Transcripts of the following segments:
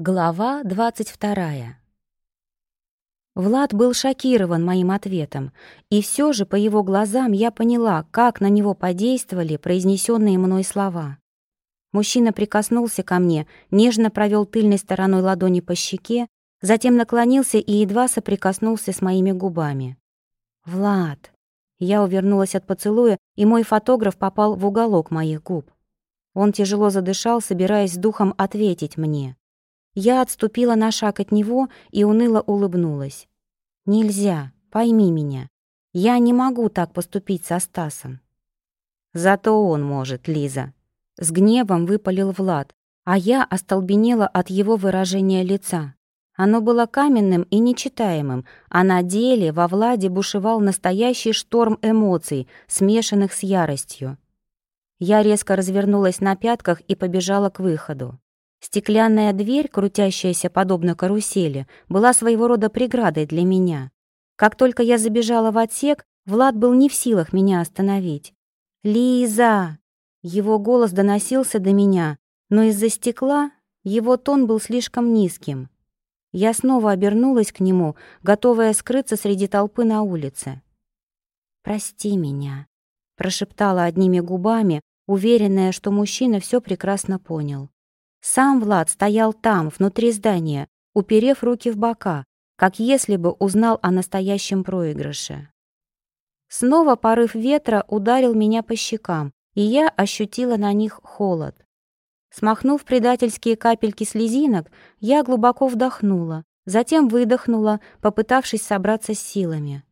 Глава двадцать вторая. Влад был шокирован моим ответом, и все же по его глазам я поняла, как на него подействовали произнесенные мной слова. Мужчина прикоснулся ко мне, нежно провел тыльной стороной ладони по щеке, затем наклонился и едва соприкоснулся с моими губами. «Влад!» Я увернулась от поцелуя, и мой фотограф попал в уголок моих губ. Он тяжело задышал, собираясь с духом ответить мне. Я отступила на шаг от него и уныло улыбнулась. «Нельзя, пойми меня. Я не могу так поступить со Стасом». «Зато он может, Лиза». С гневом выпалил Влад, а я остолбенела от его выражения лица. Оно было каменным и нечитаемым, а на деле во Владе бушевал настоящий шторм эмоций, смешанных с яростью. Я резко развернулась на пятках и побежала к выходу. Стеклянная дверь, крутящаяся подобно карусели, была своего рода преградой для меня. Как только я забежала в отсек, Влад был не в силах меня остановить. «Лиза!» Его голос доносился до меня, но из-за стекла его тон был слишком низким. Я снова обернулась к нему, готовая скрыться среди толпы на улице. «Прости меня», — прошептала одними губами, уверенная, что мужчина все прекрасно понял. Сам Влад стоял там, внутри здания, уперев руки в бока, как если бы узнал о настоящем проигрыше. Снова порыв ветра ударил меня по щекам, и я ощутила на них холод. Смахнув предательские капельки слезинок, я глубоко вдохнула, затем выдохнула, попытавшись собраться с силами.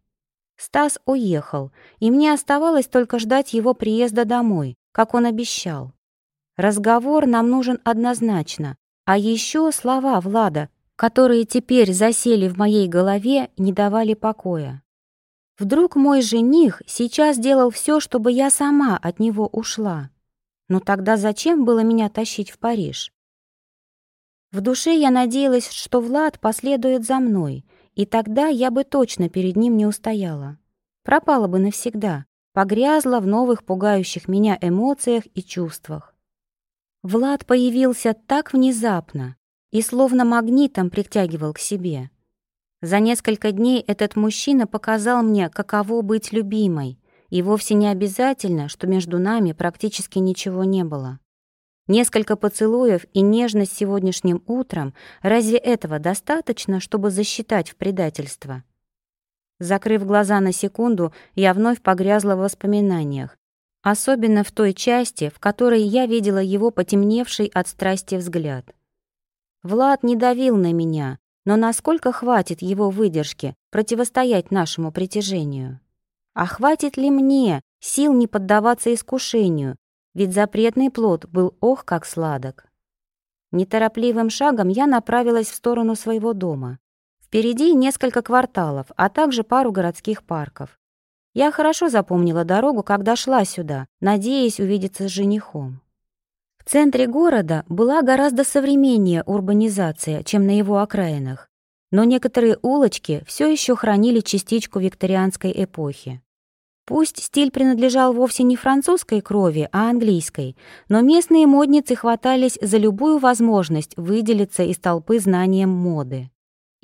Стас уехал, и мне оставалось только ждать его приезда домой, как он обещал. Разговор нам нужен однозначно, а еще слова Влада, которые теперь засели в моей голове, не давали покоя. Вдруг мой жених сейчас делал все, чтобы я сама от него ушла. Но тогда зачем было меня тащить в Париж? В душе я надеялась, что Влад последует за мной, и тогда я бы точно перед ним не устояла. Пропала бы навсегда, погрязла в новых пугающих меня эмоциях и чувствах. Влад появился так внезапно и словно магнитом притягивал к себе. За несколько дней этот мужчина показал мне, каково быть любимой, и вовсе не обязательно, что между нами практически ничего не было. Несколько поцелуев и нежность сегодняшним утром, разве этого достаточно, чтобы засчитать в предательство? Закрыв глаза на секунду, я вновь погрязла в воспоминаниях, особенно в той части, в которой я видела его потемневший от страсти взгляд. Влад не давил на меня, но насколько хватит его выдержки противостоять нашему притяжению? А хватит ли мне сил не поддаваться искушению, ведь запретный плод был ох как сладок. Неторопливым шагом я направилась в сторону своего дома. Впереди несколько кварталов, а также пару городских парков. Я хорошо запомнила дорогу, когда шла сюда, надеясь увидеться с женихом. В центре города была гораздо современнее урбанизация, чем на его окраинах, но некоторые улочки все еще хранили частичку викторианской эпохи. Пусть стиль принадлежал вовсе не французской крови, а английской, но местные модницы хватались за любую возможность выделиться из толпы знанием моды.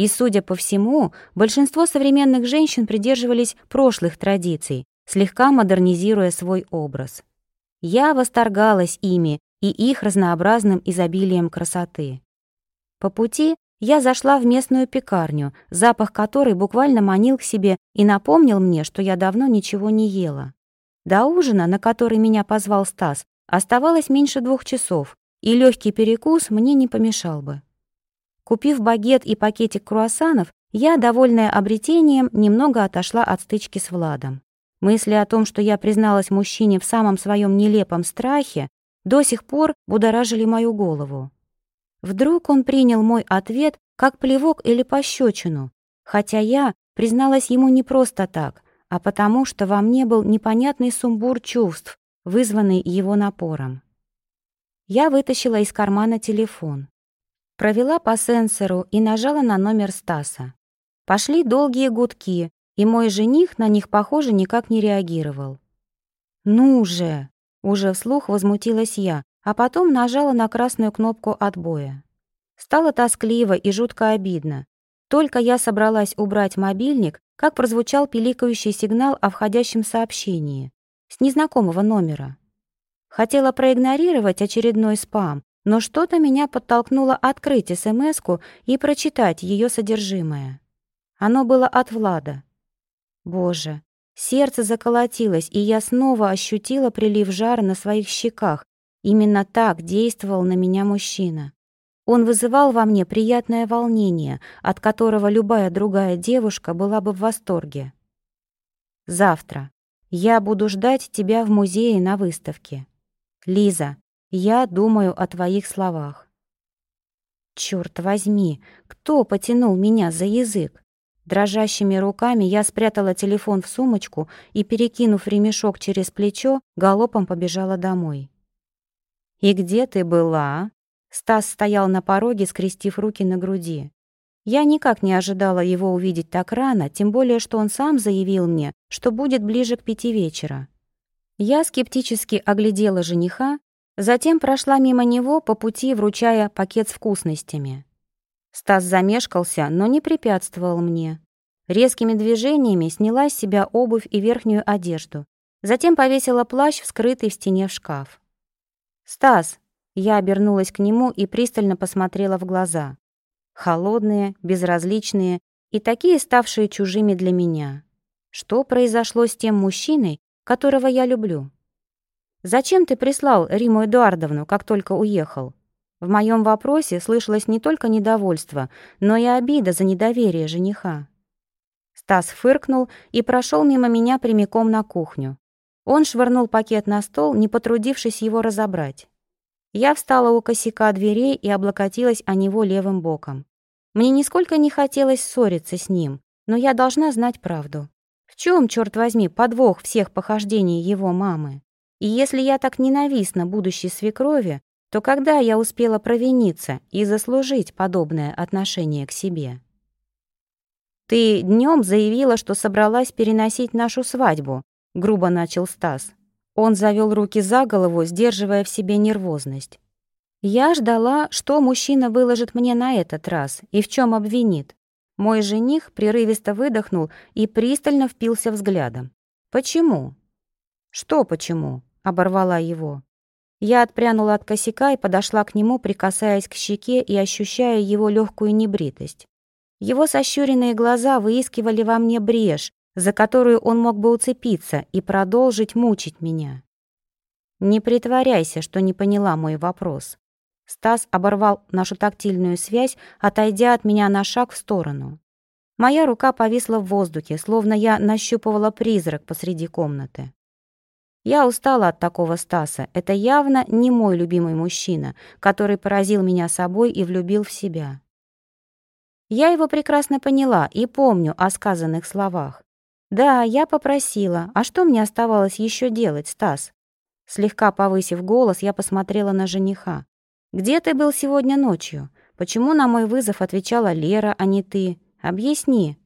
И, судя по всему, большинство современных женщин придерживались прошлых традиций, слегка модернизируя свой образ. Я восторгалась ими и их разнообразным изобилием красоты. По пути я зашла в местную пекарню, запах которой буквально манил к себе и напомнил мне, что я давно ничего не ела. До ужина, на который меня позвал Стас, оставалось меньше двух часов, и легкий перекус мне не помешал бы. Купив багет и пакетик круассанов, я, довольная обретением, немного отошла от стычки с Владом. Мысли о том, что я призналась мужчине в самом своем нелепом страхе, до сих пор будоражили мою голову. Вдруг он принял мой ответ как плевок или пощечину, хотя я призналась ему не просто так, а потому что во мне был непонятный сумбур чувств, вызванный его напором. Я вытащила из кармана телефон. Провела по сенсору и нажала на номер Стаса. Пошли долгие гудки, и мой жених на них, похоже, никак не реагировал. «Ну же!» — уже вслух возмутилась я, а потом нажала на красную кнопку отбоя. Стало тоскливо и жутко обидно. Только я собралась убрать мобильник, как прозвучал пиликающий сигнал о входящем сообщении с незнакомого номера. Хотела проигнорировать очередной спам, но что-то меня подтолкнуло открыть смс и прочитать ее содержимое. Оно было от Влада. Боже, сердце заколотилось, и я снова ощутила прилив жара на своих щеках. Именно так действовал на меня мужчина. Он вызывал во мне приятное волнение, от которого любая другая девушка была бы в восторге. Завтра. Я буду ждать тебя в музее на выставке. Лиза, я думаю о твоих словах. Черт возьми, кто потянул меня за язык? Дрожащими руками я спрятала телефон в сумочку и, перекинув ремешок через плечо, галопом побежала домой. «И где ты была?» Стас стоял на пороге, скрестив руки на груди. Я никак не ожидала его увидеть так рано, тем более, что он сам заявил мне, что будет ближе к пяти вечера. Я скептически оглядела жениха, затем прошла мимо него по пути, вручая пакет с вкусностями. Стас замешкался, но не препятствовал мне. Резкими движениями сняла с себя обувь и верхнюю одежду. Затем повесила плащ, вскрытый в стене в шкаф. «Стас!» Я обернулась к нему и пристально посмотрела в глаза. Холодные, безразличные и такие ставшие чужими для меня. Что произошло с тем мужчиной, которого я люблю. «Зачем ты прислал Риму Эдуардовну, как только уехал?» В моем вопросе слышалось не только недовольство, но и обида за недоверие жениха. Стас фыркнул и прошел мимо меня прямиком на кухню. Он швырнул пакет на стол, не потрудившись его разобрать. Я встала у косяка дверей и облокотилась о него левым боком. Мне нисколько не хотелось ссориться с ним, но я должна знать правду. В чем, черт возьми, подвох всех похождений его мамы? И если я так ненавистна будущей свекрови, то когда я успела провиниться и заслужить подобное отношение к себе? «Ты днем заявила, что собралась переносить нашу свадьбу», — грубо начал Стас. Он завел руки за голову, сдерживая в себе нервозность. Я ждала, что мужчина выложит мне на этот раз и в чем обвинит. Мой жених прерывисто выдохнул и пристально впился взглядом. «Почему?» «Что почему?» — оборвала его. Я отпрянула от косяка и подошла к нему, прикасаясь к щеке и ощущая его легкую небритость. Его сощуренные глаза выискивали во мне брешь, за которую он мог бы уцепиться и продолжить мучить меня. «Не притворяйся, что не поняла мой вопрос. Стас оборвал нашу тактильную связь, отойдя от меня на шаг в сторону. Моя рука повисла в воздухе, словно я нащупывала призрак посреди комнаты. Я устала от такого Стаса. Это явно не мой любимый мужчина, который поразил меня собой и влюбил в себя. Я его прекрасно поняла и помню о сказанных словах. Да, я попросила. А что мне оставалось еще делать, Стас? Слегка повысив голос, я посмотрела на жениха. «Где ты был сегодня ночью? Почему на мой вызов отвечала Лера, а не ты? Объясни».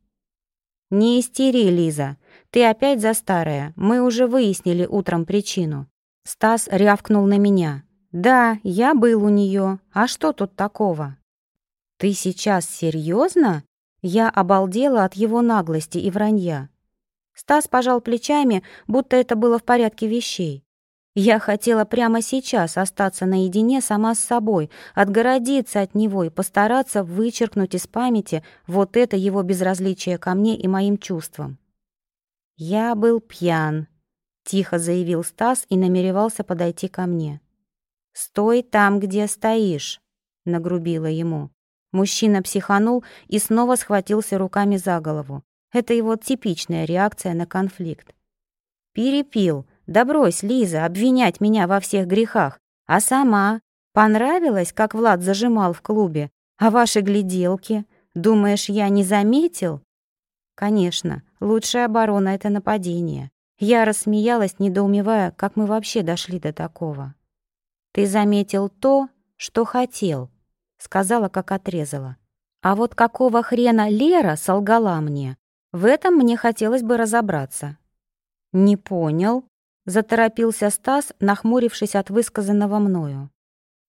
«Не истери, Лиза. Ты опять за старое. Мы уже выяснили утром причину». Стас рявкнул на меня. «Да, я был у нее. А что тут такого?» «Ты сейчас серьезно? Я обалдела от его наглости и вранья. Стас пожал плечами, будто это было в порядке вещей. Я хотела прямо сейчас остаться наедине сама с собой, отгородиться от него и постараться вычеркнуть из памяти вот это его безразличие ко мне и моим чувствам. «Я был пьян», — тихо заявил Стас и намеревался подойти ко мне. «Стой там, где стоишь», — нагрубила ему. Мужчина психанул и снова схватился руками за голову. Это его типичная реакция на конфликт. «Перепил», да брось, Лиза, обвинять меня во всех грехах. А сама? Понравилось, как Влад зажимал в клубе? А ваши гляделки? Думаешь, я не заметил? Конечно, лучшая оборона — это нападение. Я рассмеялась, недоумевая, как мы вообще дошли до такого. «Ты заметил то, что хотел», — сказала, как отрезала. «А вот какого хрена Лера солгала мне? В этом мне хотелось бы разобраться». «Не понял», Заторопился Стас, нахмурившись от высказанного мною.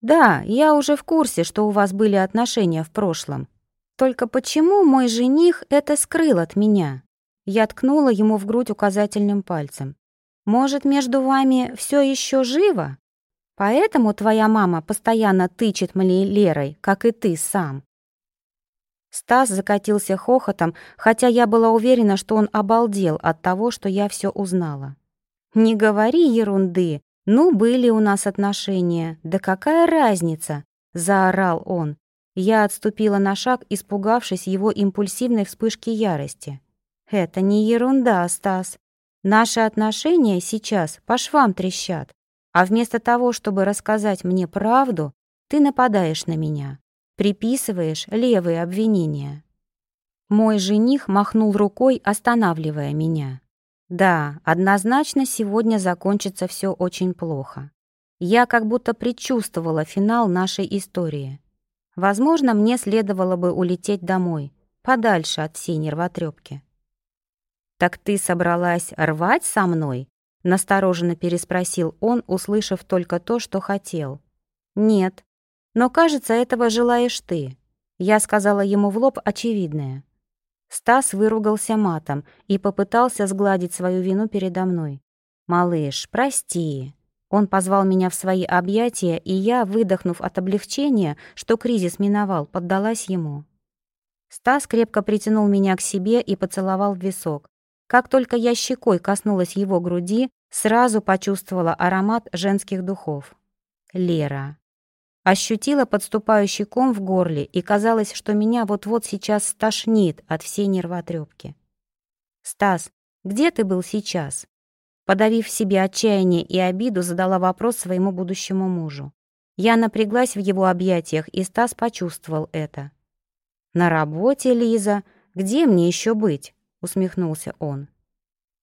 Да, я уже в курсе, что у вас были отношения в прошлом. Только почему мой жених это скрыл от меня? Я ткнула ему в грудь указательным пальцем. Может, между вами все еще живо? Поэтому твоя мама постоянно тычет мне Лерой, как и ты сам. Стас закатился хохотом, хотя я была уверена, что он обалдел от того, что я все узнала. «Не говори ерунды. Ну, были у нас отношения. Да какая разница?» — заорал он. Я отступила на шаг, испугавшись его импульсивной вспышки ярости. «Это не ерунда, Стас. Наши отношения сейчас по швам трещат. А вместо того, чтобы рассказать мне правду, ты нападаешь на меня, приписываешь левые обвинения». Мой жених махнул рукой, останавливая меня. Да, однозначно сегодня закончится все очень плохо. Я как будто предчувствовала финал нашей истории. Возможно, мне следовало бы улететь домой, подальше от всей нервотрепки. «Так ты собралась рвать со мной?» — настороженно переспросил он, услышав только то, что хотел. «Нет, но, кажется, этого желаешь ты». Я сказала ему в лоб очевидное. Стас выругался матом и попытался сгладить свою вину передо мной. «Малыш, прости». Он позвал меня в свои объятия, и я, выдохнув от облегчения, что кризис миновал, поддалась ему. Стас крепко притянул меня к себе и поцеловал в висок. Как только я щекой коснулась его груди, сразу почувствовала аромат женских духов. Лера. Ощутила подступающий ком в горле, и казалось, что меня вот-вот сейчас стошнит от всей нервотрепки. «Стас, где ты был сейчас?» Подавив в себе отчаяние и обиду, задала вопрос своему будущему мужу. Я напряглась в его объятиях, и Стас почувствовал это. «На работе, Лиза. Где мне еще быть?» — усмехнулся он.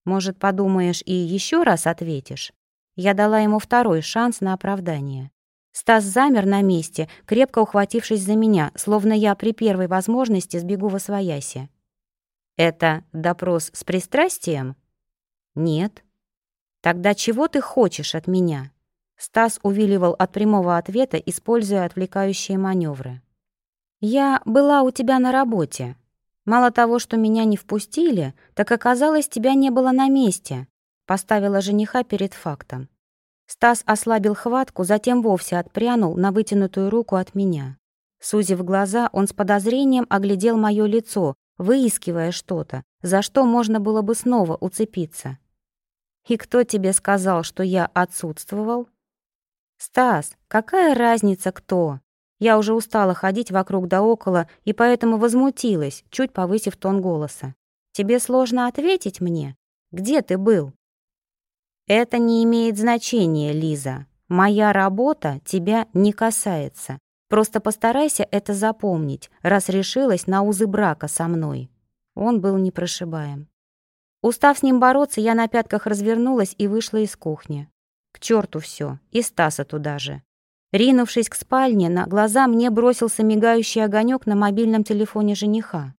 «Может, подумаешь и еще раз ответишь?» Я дала ему второй шанс на оправдание. Стас замер на месте, крепко ухватившись за меня, словно я при первой возможности сбегу во свояси. «Это допрос с пристрастием?» «Нет». «Тогда чего ты хочешь от меня?» Стас увиливал от прямого ответа, используя отвлекающие маневры. «Я была у тебя на работе. Мало того, что меня не впустили, так оказалось, тебя не было на месте», поставила жениха перед фактом. Стас ослабил хватку, затем вовсе отпрянул на вытянутую руку от меня. Сузив глаза, он с подозрением оглядел мое лицо, выискивая что-то, за что можно было бы снова уцепиться. «И кто тебе сказал, что я отсутствовал?» «Стас, какая разница кто?» Я уже устала ходить вокруг да около и поэтому возмутилась, чуть повысив тон голоса. «Тебе сложно ответить мне? Где ты был?» «Это не имеет значения, Лиза. Моя работа тебя не касается. Просто постарайся это запомнить, раз решилась на узы брака со мной». Он был непрошибаем. Устав с ним бороться, я на пятках развернулась и вышла из кухни. К черту все, и Стаса туда же. Ринувшись к спальне, на глаза мне бросился мигающий огонек на мобильном телефоне жениха.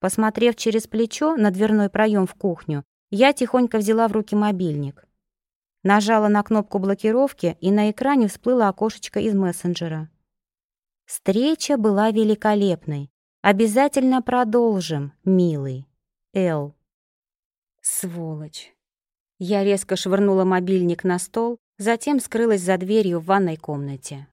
Посмотрев через плечо на дверной проем в кухню, я тихонько взяла в руки мобильник. Нажала на кнопку блокировки, и на экране всплыло окошечко из мессенджера. Встреча была великолепной. Обязательно продолжим, милый. Эл. Сволочь. Я резко швырнула мобильник на стол, затем скрылась за дверью в ванной комнате.